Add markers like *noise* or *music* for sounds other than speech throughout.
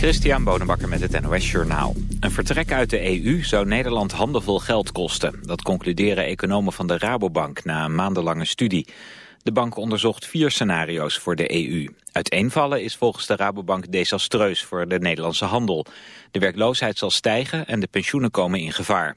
Christian Bonenbakker met het NOS Journaal. Een vertrek uit de EU zou Nederland handenvol geld kosten. Dat concluderen economen van de Rabobank na een maandenlange studie. De bank onderzocht vier scenario's voor de EU. Uiteenvallen is volgens de Rabobank desastreus voor de Nederlandse handel. De werkloosheid zal stijgen en de pensioenen komen in gevaar.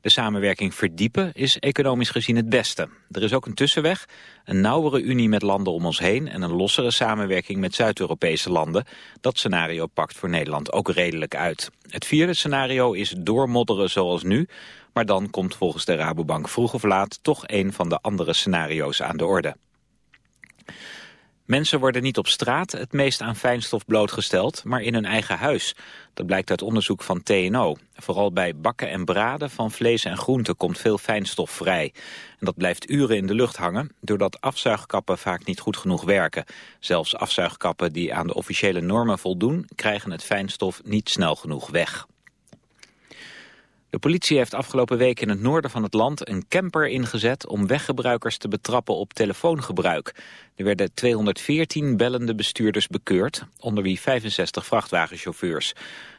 De samenwerking verdiepen is economisch gezien het beste. Er is ook een tussenweg, een nauwere unie met landen om ons heen... en een lossere samenwerking met Zuid-Europese landen. Dat scenario pakt voor Nederland ook redelijk uit. Het vierde scenario is doormodderen zoals nu... maar dan komt volgens de Rabobank vroeg of laat... toch een van de andere scenario's aan de orde. Mensen worden niet op straat het meest aan fijnstof blootgesteld, maar in hun eigen huis. Dat blijkt uit onderzoek van TNO. Vooral bij bakken en braden van vlees en groenten komt veel fijnstof vrij. En dat blijft uren in de lucht hangen, doordat afzuigkappen vaak niet goed genoeg werken. Zelfs afzuigkappen die aan de officiële normen voldoen, krijgen het fijnstof niet snel genoeg weg. De politie heeft afgelopen week in het noorden van het land een camper ingezet om weggebruikers te betrappen op telefoongebruik. Er werden 214 bellende bestuurders bekeurd, onder wie 65 vrachtwagenchauffeurs.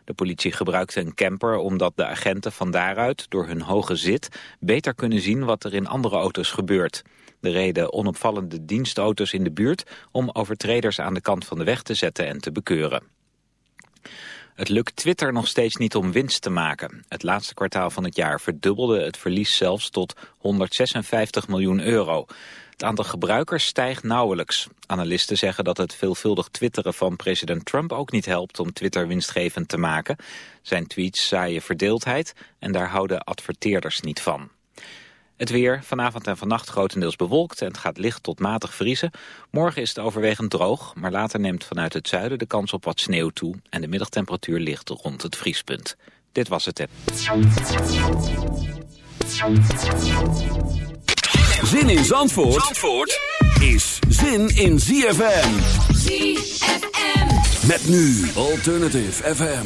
De politie gebruikte een camper omdat de agenten van daaruit door hun hoge zit beter kunnen zien wat er in andere auto's gebeurt. De reden onopvallende dienstauto's in de buurt om overtreders aan de kant van de weg te zetten en te bekeuren. Het lukt Twitter nog steeds niet om winst te maken. Het laatste kwartaal van het jaar verdubbelde het verlies zelfs tot 156 miljoen euro. Het aantal gebruikers stijgt nauwelijks. Analisten zeggen dat het veelvuldig twitteren van president Trump ook niet helpt om Twitter winstgevend te maken. Zijn tweets zaaien verdeeldheid en daar houden adverteerders niet van. Het weer, vanavond en vannacht grotendeels bewolkt en het gaat licht tot matig vriezen. Morgen is het overwegend droog, maar later neemt vanuit het zuiden de kans op wat sneeuw toe. En de middagtemperatuur ligt rond het vriespunt. Dit was het. Zin in Zandvoort, Zandvoort is zin in ZFM. ZFM. Met nu Alternative FM.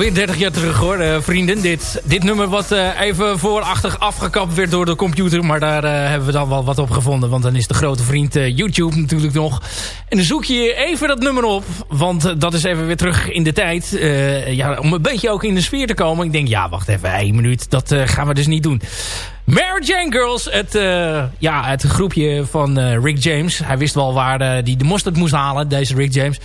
Alweer 30 jaar terug hoor, eh, vrienden. Dit, dit nummer wat eh, even voorachtig afgekapt werd door de computer. Maar daar eh, hebben we dan wel wat op gevonden. Want dan is de grote vriend YouTube natuurlijk nog. En dan zoek je even dat nummer op. Want dat is even weer terug in de tijd. Ja, om een beetje ook in de sfeer te komen. Ik denk, ja, wacht even, één minuut. Dat gaan we dus niet doen. Mary Jane Girls, het, eh, ja, het groepje van eh, Rick James. Hij wist wel waar hij die de mosterd moest halen, deze Rick James.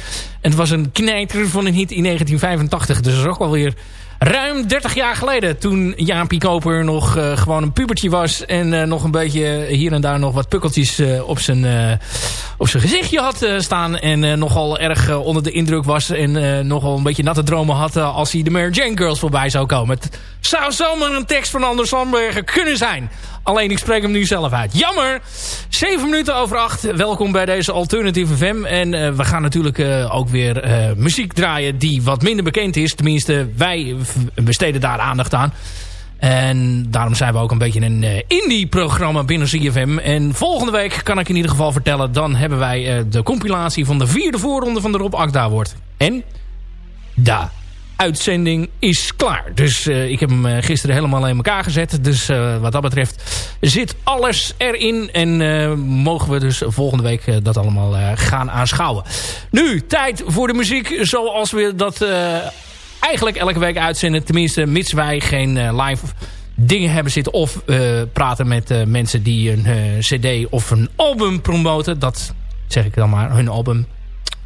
En het was een knijter van een hit in 1985. Dus dat is ook wel weer ruim 30 jaar geleden. Toen Jaapie Koper nog eh, gewoon een pubertje was. En eh, nog een beetje hier en daar nog wat pukkeltjes eh, op, zijn, eh, op zijn gezichtje had eh, staan. En eh, nogal erg eh, onder de indruk was. En eh, nogal een beetje natte dromen had eh, als hij de Mary Jane Girls voorbij zou komen. Zou zomaar een tekst van Anders Sandbergen kunnen zijn. Alleen ik spreek hem nu zelf uit. Jammer! 7 minuten over 8. Welkom bij deze Alternative FM. En eh, we gaan natuurlijk eh, ook weer eh, muziek draaien die wat minder bekend is. Tenminste, wij besteden daar aandacht aan. En daarom zijn we ook een beetje een indie-programma binnen CFM. En volgende week kan ik in ieder geval vertellen... dan hebben wij de compilatie van de vierde voorronde van de Rob Akda wordt. En de uitzending is klaar. Dus eh, ik heb hem eh, gisteren helemaal in elkaar gezet. Dus eh, wat dat betreft zit alles erin. En mogen we dus volgende week dat allemaal gaan aanschouwen. Nu, tijd voor de muziek zoals we dat eigenlijk elke week uitzenden. Tenminste, mits wij geen live dingen hebben zitten. Of praten met mensen die een cd of een album promoten. Dat zeg ik dan maar, hun album.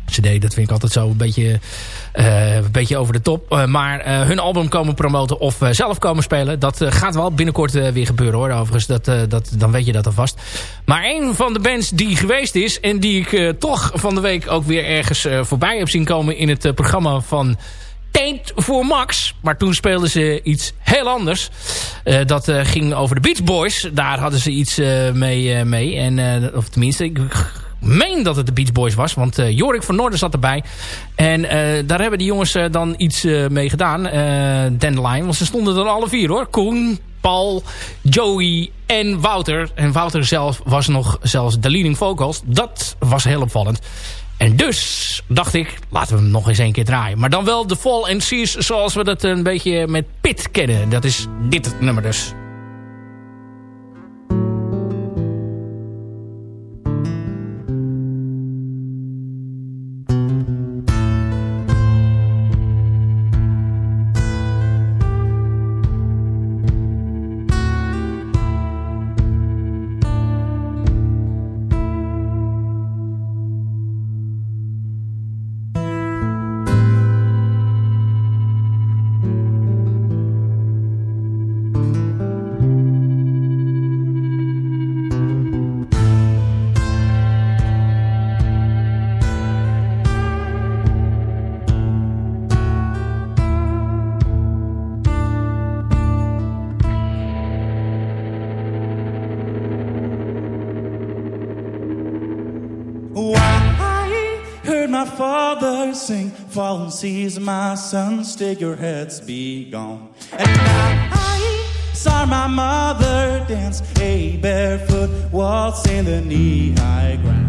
CD, dat vind ik altijd zo een beetje, eh, een beetje over de top. Eh, maar eh, hun album komen promoten of zelf komen spelen. Dat gaat wel binnenkort weer gebeuren hoor. Overigens, dat, dat, dan weet je dat alvast. Maar een van de bands die geweest is... en die ik toch van de week ook weer ergens voorbij heb zien komen... in het programma van Taint voor Max. Maar toen speelden ze iets heel anders. Dat ging over de Beach Boys. Daar hadden ze iets mee, mee. En, of tenminste, ik meen dat het de Beach Boys was. Want eh, Jorik van Noorden zat erbij. En eh, daar hebben die jongens eh, dan iets mee gedaan. Dandelion. Want ze stonden er alle vier hoor. Koen, Paul, Joey en Wouter. En Wouter zelf was nog zelfs de leading vocals. Dat was heel opvallend. En dus dacht ik, laten we hem nog eens een keer draaien. Maar dan wel de Fall and Seas zoals we dat een beetje met Pit kennen. Dat is dit nummer dus. My father sing, Fallen seas, my son, stick your heads, be gone. And I saw my mother dance a barefoot waltz in the knee-high grass. Sometimes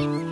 Hey,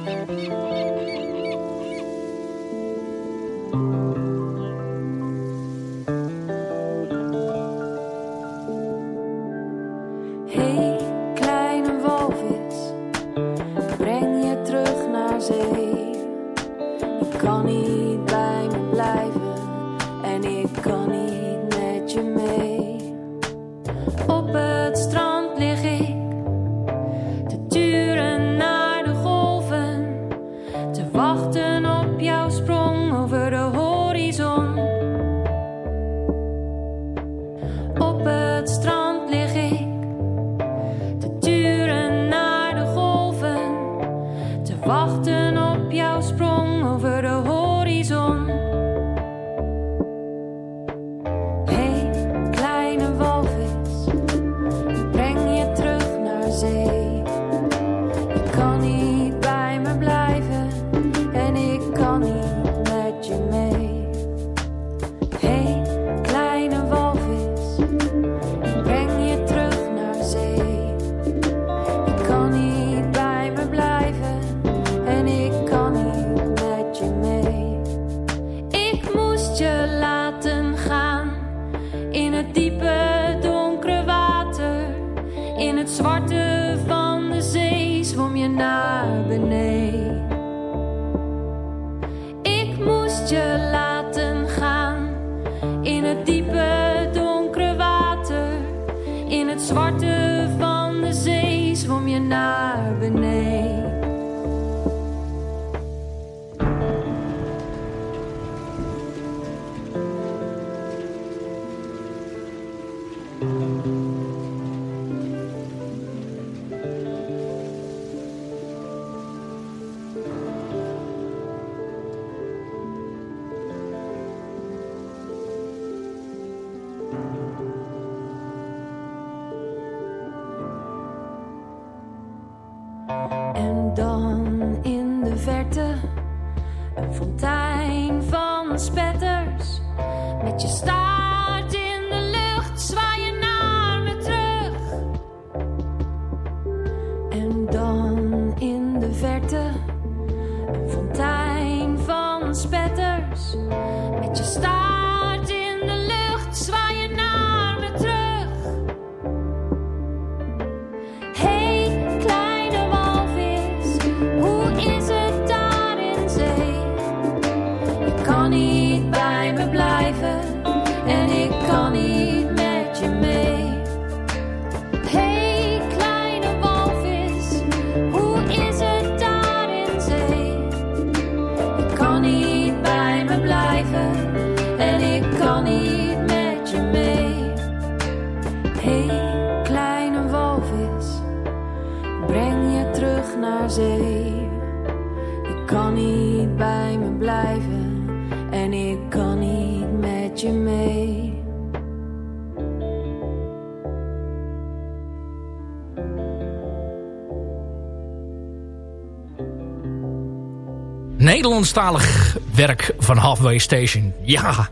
Nederlandstalig werk van Halfway Station. Ja,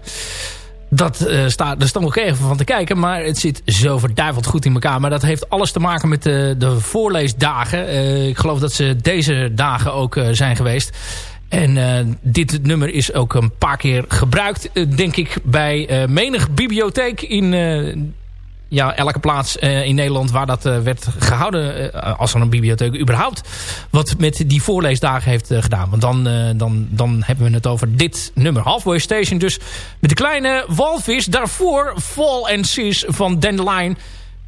dat uh, staat, daar stond ik even van te kijken. Maar het zit zo verduiveld goed in elkaar. Maar dat heeft alles te maken met de, de voorleesdagen. Uh, ik geloof dat ze deze dagen ook zijn geweest. En dit nummer is ook een paar keer gebruikt, denk ik, bij menig bibliotheek in ja, elke plaats in Nederland waar dat werd gehouden, als er een bibliotheek überhaupt, wat met die voorleesdagen heeft gedaan. Want dan, dan, dan hebben we het over dit nummer, Halfway Station. Dus met de kleine walvis, daarvoor Fall and Cease van Dandelion.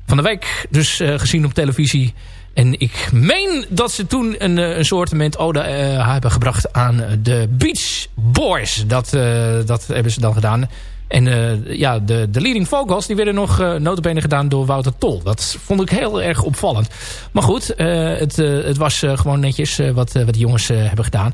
Van de week dus gezien op televisie. En ik meen dat ze toen een, een soort ode hebben gebracht aan de Beach Boys. Dat, dat hebben ze dan gedaan. En uh, ja, de, de leading vocals die werden nog uh, notabene gedaan door Wouter Tol. Dat vond ik heel erg opvallend. Maar goed, uh, het, het was gewoon netjes wat, wat de jongens hebben gedaan.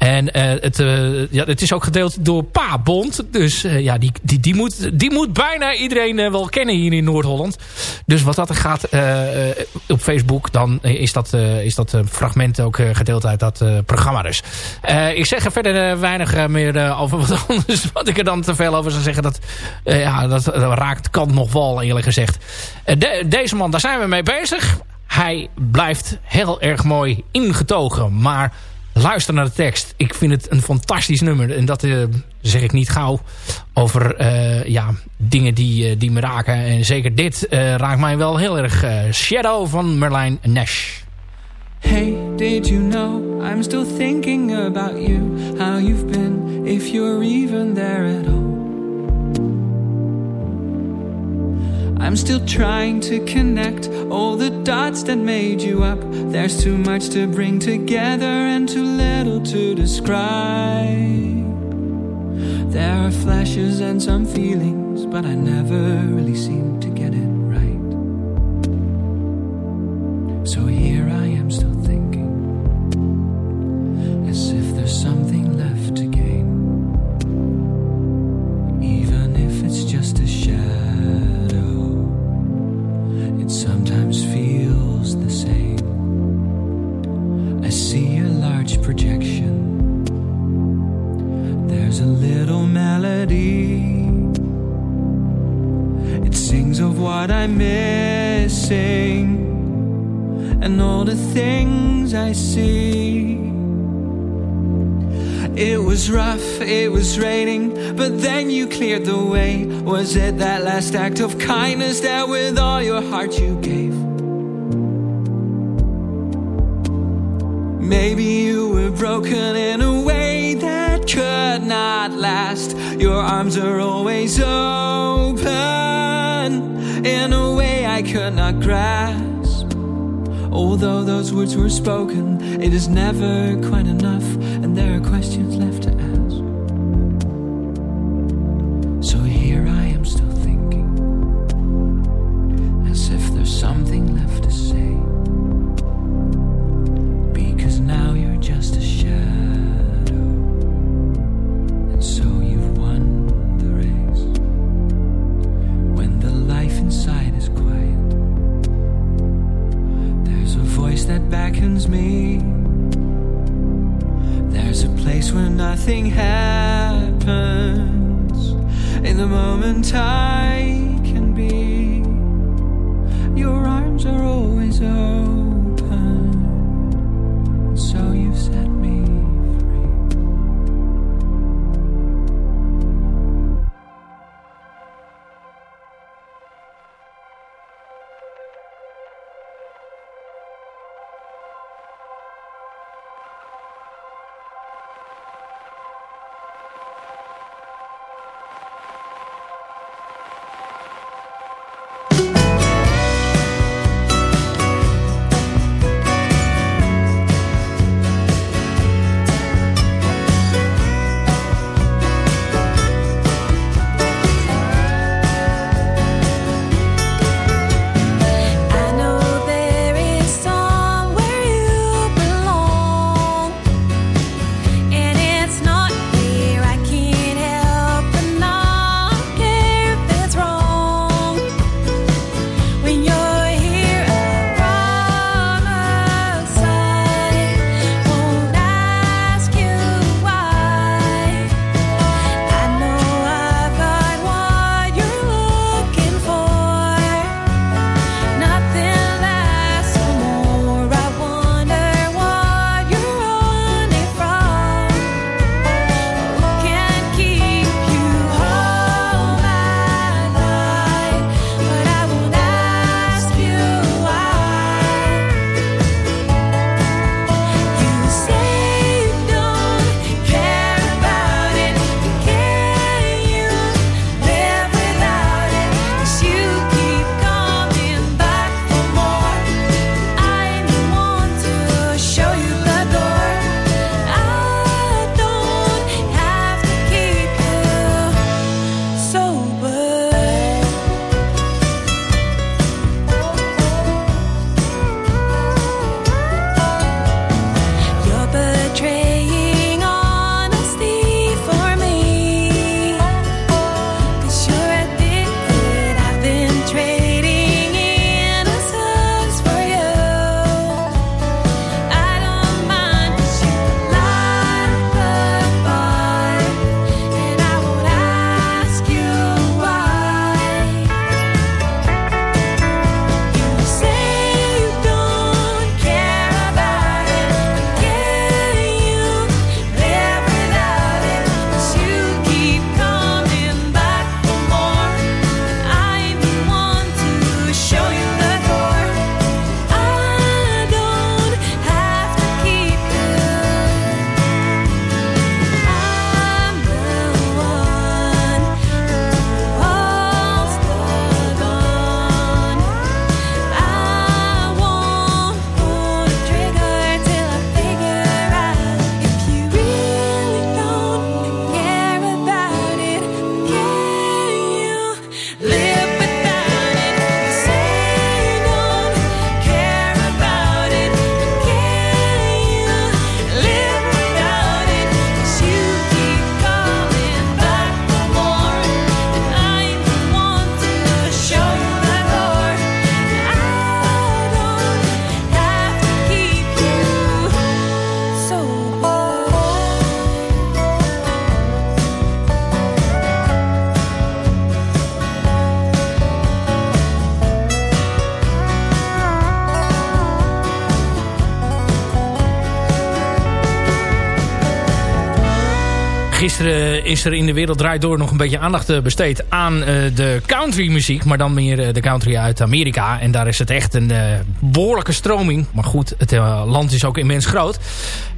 En uh, het, uh, ja, het is ook gedeeld door Pa Bond. Dus uh, ja, die, die, die, moet, die moet bijna iedereen wel kennen hier in Noord-Holland. Dus wat dat gaat op Facebook, dan is dat, is dat fragment ook gedeeld uit dat programma dus. ik zeg er verder weinig meer over wat. *laughs* Wat ik er dan te veel over zou zeggen. Dat, ja, dat, raakt kant nog wel eerlijk gezegd. De, deze man, daar zijn we mee bezig. Hij blijft heel erg mooi ingetogen. Maar luister naar de tekst. Ik vind het een fantastisch nummer. En dat uh, zeg ik niet gauw over uh, ja, dingen die, uh, die me raken. En zeker dit raakt mij wel heel erg. Shadow van Merlijn Nash. Hey, did you know I'm still thinking about you How you've been, if you're even there at all I'm still trying to connect all the dots that made you up. There's too much to bring together and too little to describe. There are flashes and some feelings, but I never really seem Although those words were spoken, it is never quite enough, arms are always open. Gisteren is er in de wereld draait door nog een beetje aandacht eh, besteed aan eh, de country muziek. Maar dan meer eh, de country uit Amerika. En daar is het echt een eh, behoorlijke stroming. Maar goed, het land is ook immens groot.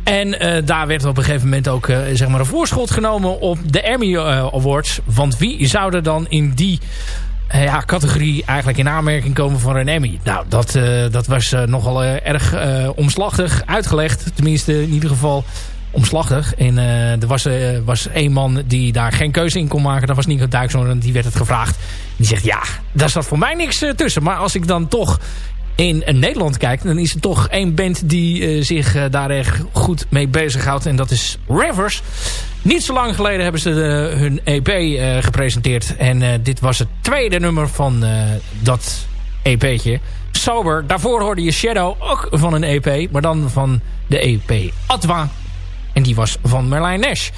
En daar werd op een gegeven moment ook zeg maar een voorschot genomen op de Emmy Awards. Want wie zou er dan in die ja, categorie eigenlijk in aanmerking komen voor een Emmy. Nou, dat, dat was nogal erg omslachtig uitgelegd. Tenminste, in ieder geval omslachtig. En eh, er was, eh, was één man die daar geen keuze in kon maken. Dat was Nico Duikzoon en die werd het gevraagd. Die zegt, ja, daar zat voor mij niks eh, tussen. Maar als ik dan toch in Nederland kijk... dan is er toch één band die zich daar erg goed mee bezighoudt. En dat is Rivers. Niet zo lang geleden hebben ze hun EP gepresenteerd. En dit was het tweede nummer van dat EP'tje. Sober. Daarvoor hoorde je Shadow ook van een EP. Maar dan van de EP Atwa. En die was van Merlijn Nash.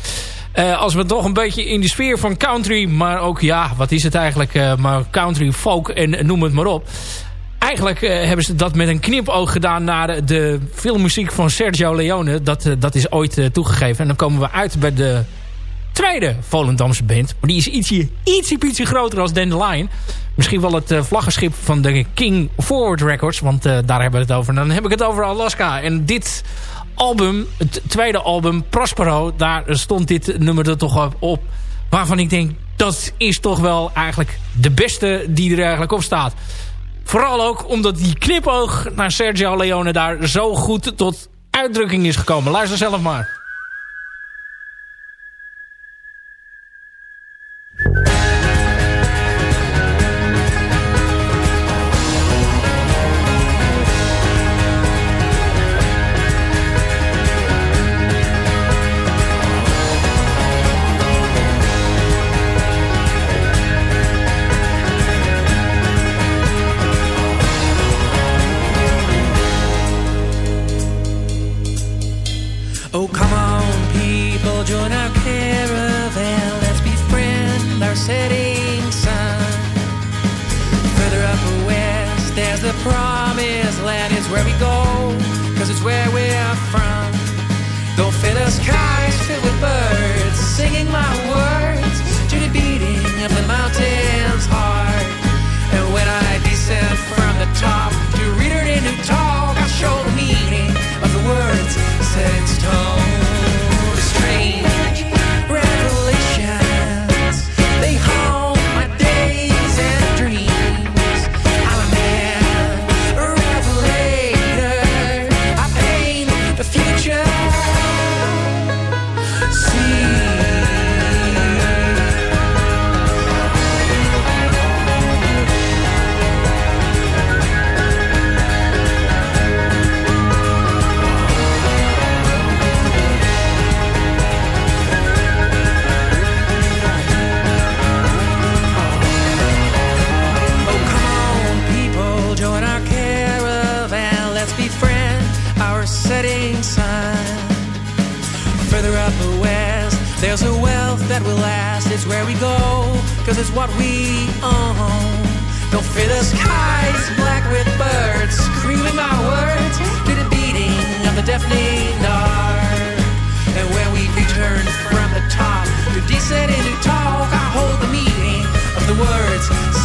Eh, als we toch een beetje in de sfeer van country... maar ook, ja, wat is het eigenlijk? eh, maar country, folk en noem het maar op. Eigenlijk eh, hebben ze dat met een knipoog gedaan... naar de filmmuziek van Sergio Leone. Dat, dat is ooit toegegeven. En dan komen we uit bij de tweede Volendamse band. Maar die is ietsje, ietsje, ietsje groter als Dandelion. Misschien wel het vlaggenschip van de King Forward Records. Want daar hebben we het over. Dan heb ik het over Alaska. En dit album, het tweede album, Prospero... daar stond dit nummer er toch op-. Waarvan ik denk, dat is toch wel eigenlijk de beste die er eigenlijk op staat. Vooral ook omdat die knipoog naar Sergio Leone daar zo goed tot uitdrukking is gekomen. Luister zelf maar.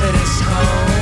it is home.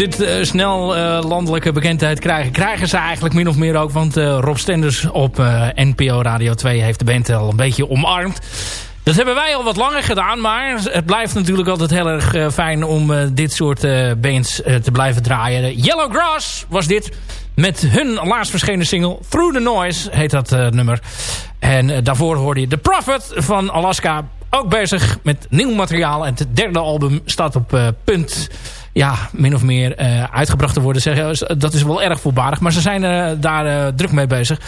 Dit eh, snel eh, landelijke bekendheid krijgen. Krijgen ze eigenlijk min of meer ook. Want eh, Rob Stenders op NPO Radio 2 heeft de band al een beetje omarmd. Dat hebben wij al wat langer gedaan. Maar het blijft natuurlijk altijd heel erg fijn om dit soort bands te blijven draaien. Yellow Grass was dit. Met hun laatst verschenen single Through the Noise heet dat nummer. En daarvoor hoorde je The Prophet van Alaska ook bezig met nieuw materiaal. En het derde album staat op punt ja, min of meer eh, uitgebracht te worden. Zeggen, dat is wel erg voorbarig. Maar ze zijn eh, daar eh, druk mee bezig.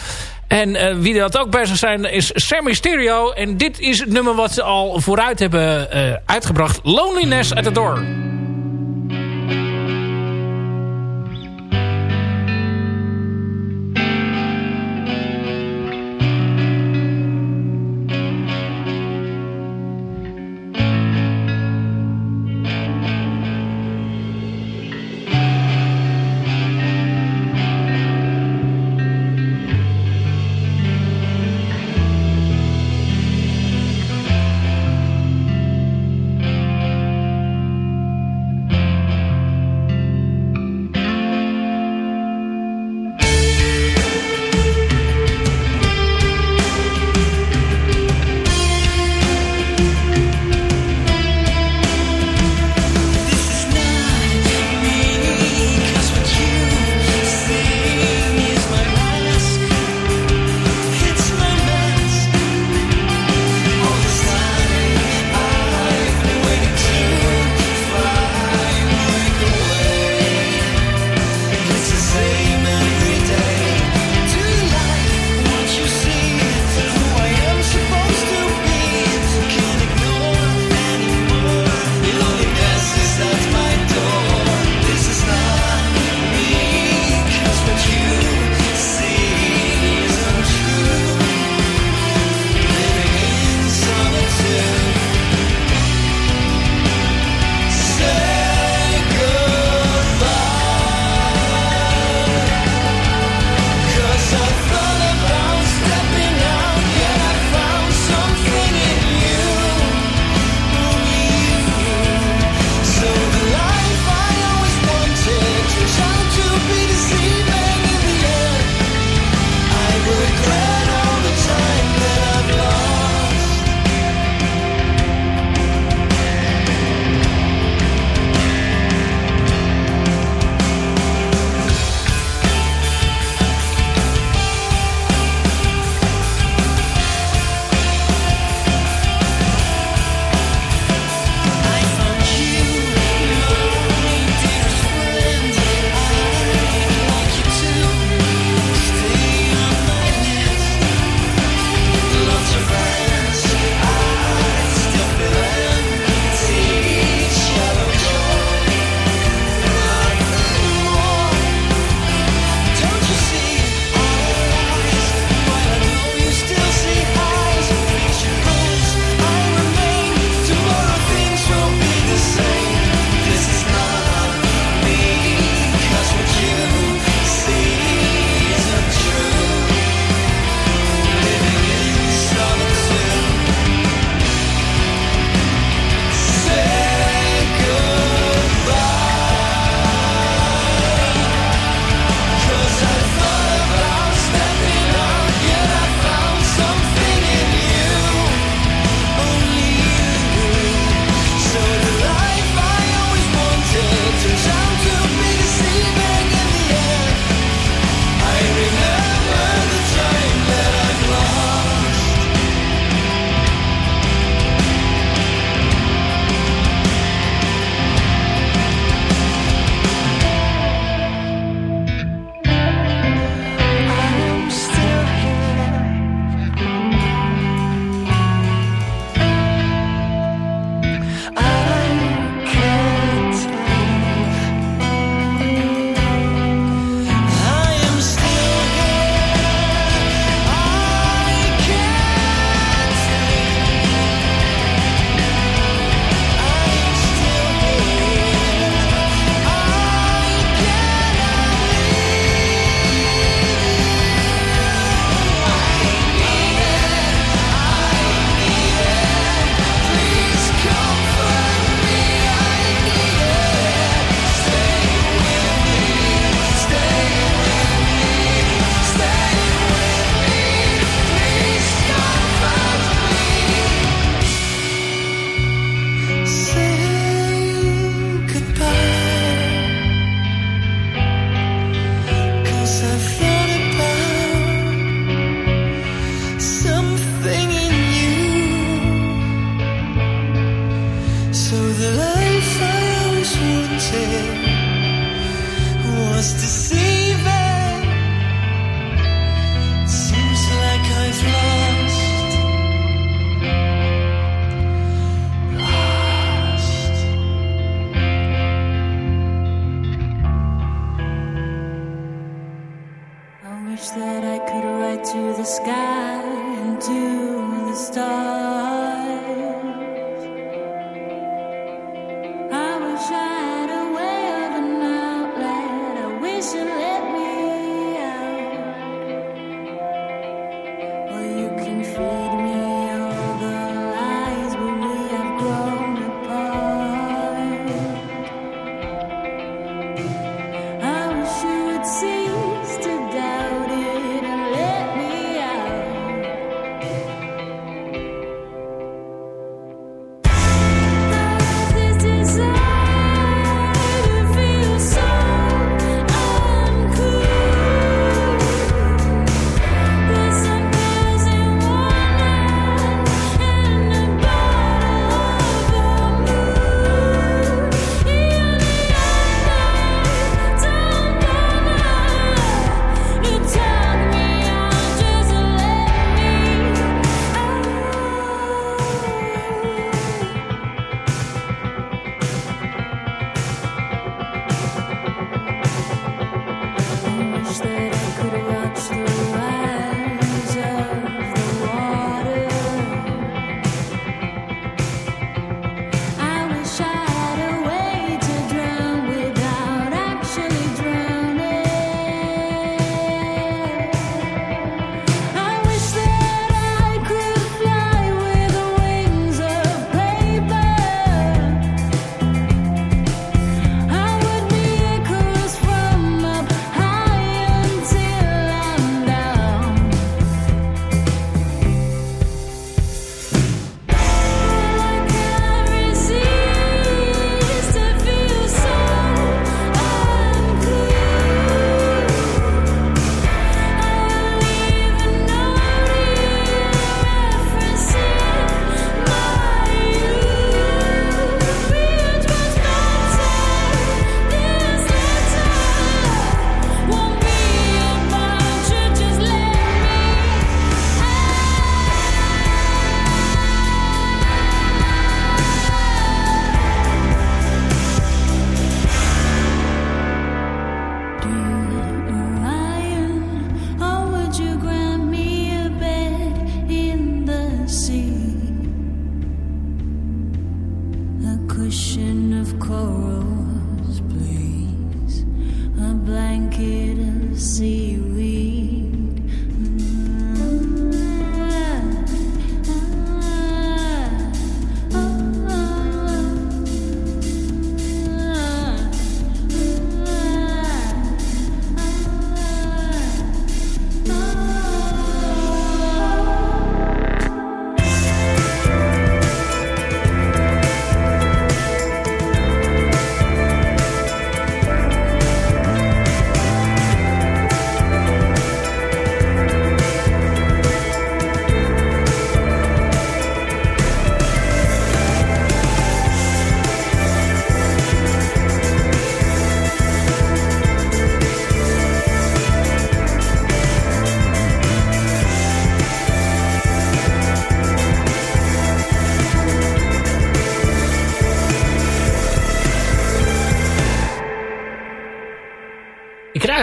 En eh, wie dat ook bezig zijn is Sammy Stereo. En dit is het nummer wat ze al vooruit hebben eh, uitgebracht. Loneliness at the Door.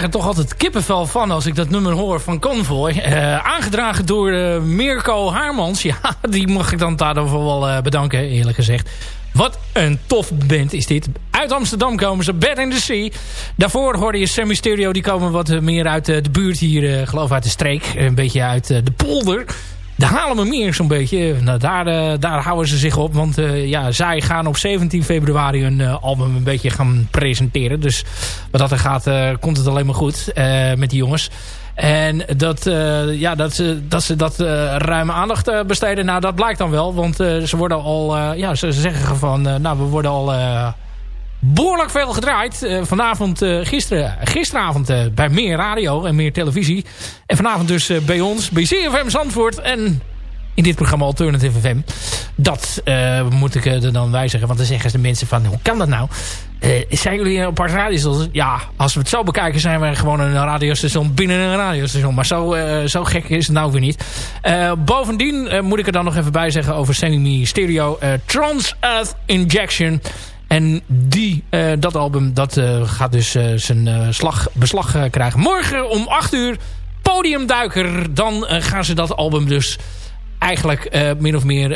Krijg er toch altijd kippenvel van als ik dat nummer hoor van Convoy. Eh, aangedragen door eh, Mirko Haarmans. *laughs* Ja, die mag ik dan daarover wel eh, bedanken, eerlijk gezegd. Wat een tof band is dit. Uit Amsterdam komen ze, Bad in the Sea. Daarvoor hoorde je Sammy Stereo. Die komen wat meer uit de buurt hier, geloof uit de streek. Een beetje uit de polder. De Halemermeer zo'n beetje. Nou, daar, eh, daar houden ze zich op. Want eh, ja, zij gaan op 17 februari hun eh, album een beetje gaan presenteren. Dus wat dat er gaat, komt het alleen maar goed met die jongens. En dat, ja, dat, ze, dat ze dat ruime aandacht besteden, nou dat blijkt dan wel. Want ze worden al, ja, ze zeggen van, nou we worden al behoorlijk veel gedraaid. Eh, vanavond, eh, gisteren, gisteravond eh, bij meer radio en meer televisie. En vanavond dus bij ons, bij CFM Zandvoort. En in dit programma Alternative FM. Dat moet ik er dan bij zeggen. Want dan zeggen de mensen van, hoe kan dat nou? Zijn jullie een apart radiostation? Ja, als we het zo bekijken zijn we gewoon een radiostation binnen een radiostation. Maar zo, zo gek is het nou weer niet. Bovendien moet ik er dan nog even bij zeggen over Semi Stereo. eh, Trans Earth Injection. En die, eh, dat album dat, eh, gaat dus eh, zijn slag, beslag krijgen. Morgen om 8 uur, podiumduiker. Dan gaan ze dat album dus eigenlijk min of meer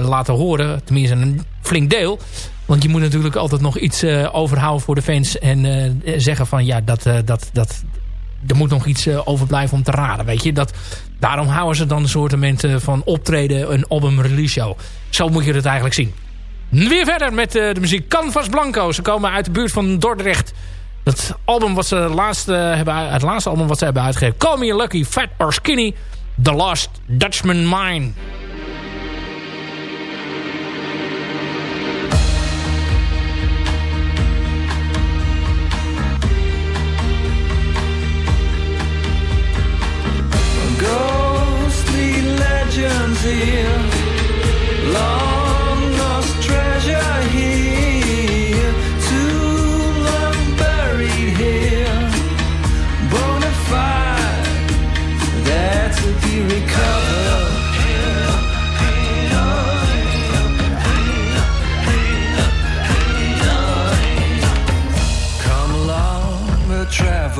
laten horen. Tenminste een flink deel. Want je moet natuurlijk altijd nog iets overhouden voor de fans. En zeggen van ja, dat, dat, dat, er moet nog iets overblijven om te raden. Weet je? Dat, daarom houden ze dan een soort van optreden, een album release show. Zo moet je het eigenlijk zien. Weer verder met eh, de muziek Canvas Blanco. Ze komen uit de buurt van Dordrecht. Het album wat ze laatst, hebben, het laatste album wat ze hebben uitgegeven. Call Me Lucky, Fat or Skinny. The Lost Dutchman Mine. Ghostly legends here,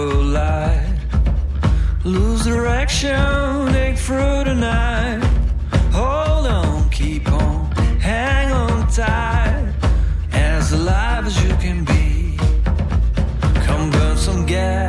light. Lose direction, take through the night. Hold on, keep on, hang on tight. As alive as you can be. Come burn some gas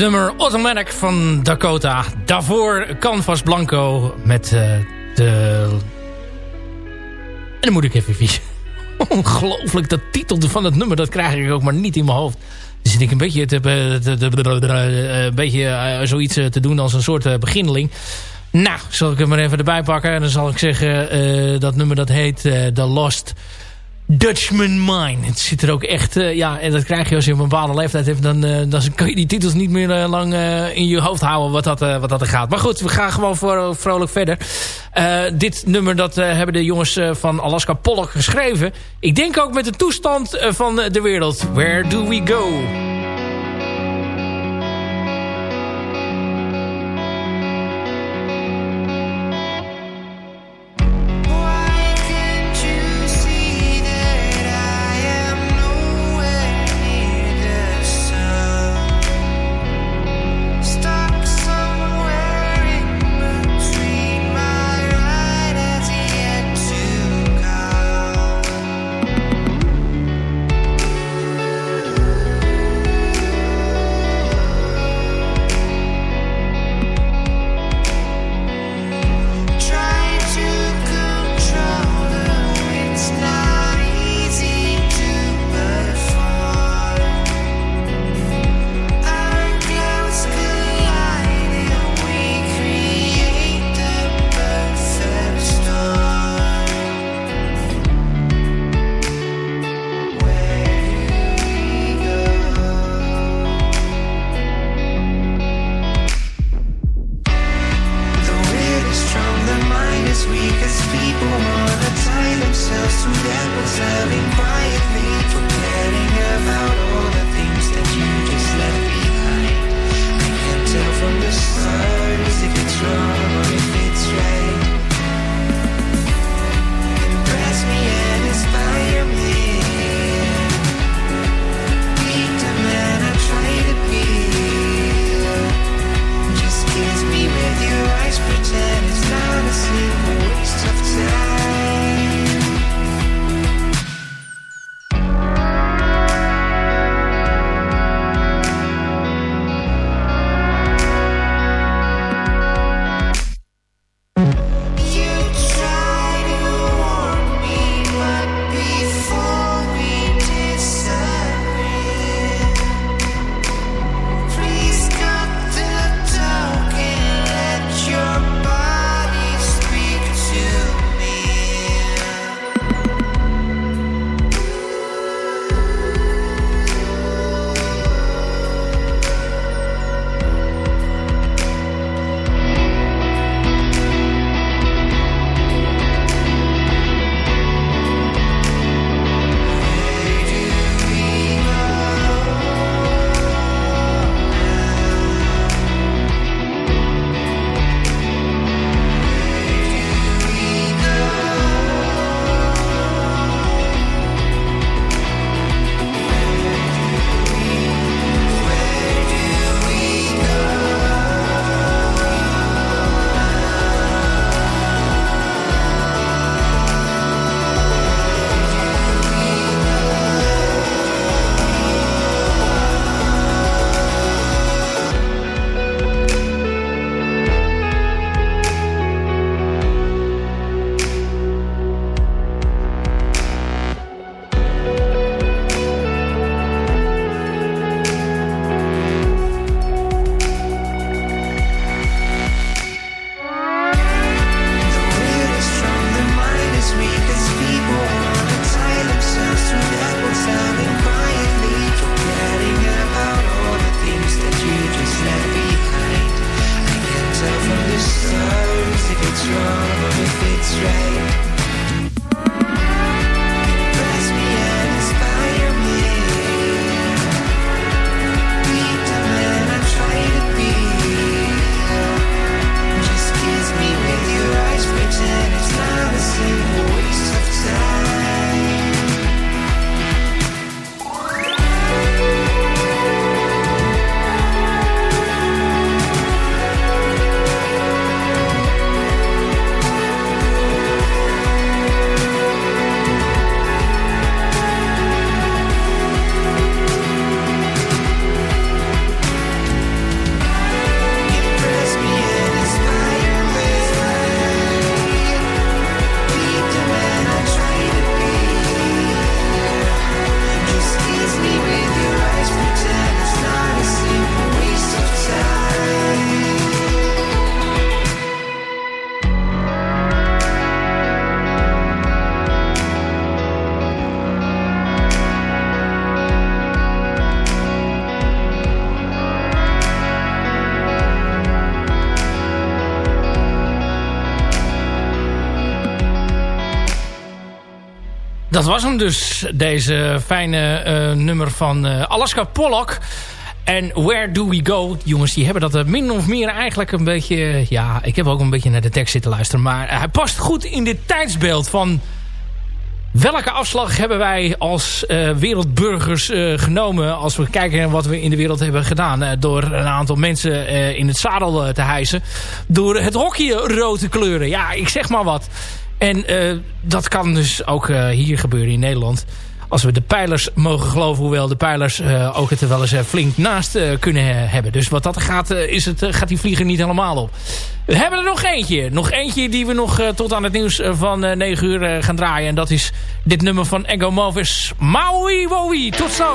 nummer Automatic van Dakota. Daarvoor Canvas Blanco met eh, de... En dan moet ik even vies. *laughs* Ongelooflijk, dat titel van het nummer, dat krijg ik ook maar niet in mijn hoofd. Dus zit ik een beetje, te, te- te- een beetje eh, zoiets eh, te doen als een soort eh, beginneling. Nou, zal ik hem maar even erbij pakken. En dan zal ik zeggen, eh, dat nummer dat heet eh, The Lost Dutchman Mine. Het zit er ook echt... eh, ja, en dat krijg je als je een bepaalde leeftijd hebt. Dan, eh, dan kan je die titels niet meer eh, lang in je hoofd houden wat dat, wat dat er gaat. Maar goed, we gaan gewoon voor, vrolijk verder. Dit nummer dat hebben de jongens van Alaska Pollock geschreven. Ik denk ook met de toestand van de wereld. Where do we go? Was hem dus. Deze fijne eh, nummer van eh, Alaska Pollock. En Where Do We Go? Jongens, die hebben dat eh, min of meer eigenlijk een beetje... Ja, ik heb ook een beetje naar de tekst zitten luisteren. Maar hij past goed in dit tijdsbeeld van... Welke afslag hebben wij als wereldburgers genomen... als we kijken naar wat we in de wereld hebben gedaan... door een aantal mensen in het zadel te hijsen... door het hockey rood te kleuren. Ja, ik zeg maar wat. En eh, dat kan dus ook eh, hier gebeuren in Nederland. Als we de pijlers mogen geloven... hoewel de pijlers eh, ook het er wel eens flink naast kunnen hebben. Dus wat dat gaat, is het, gaat die vlieger niet helemaal op. We hebben er nog eentje. Nog eentje die we nog tot aan het nieuws van eh, 9 uur gaan draaien. En dat is dit nummer van Ego Movis. Maui Wowie. Tot zo.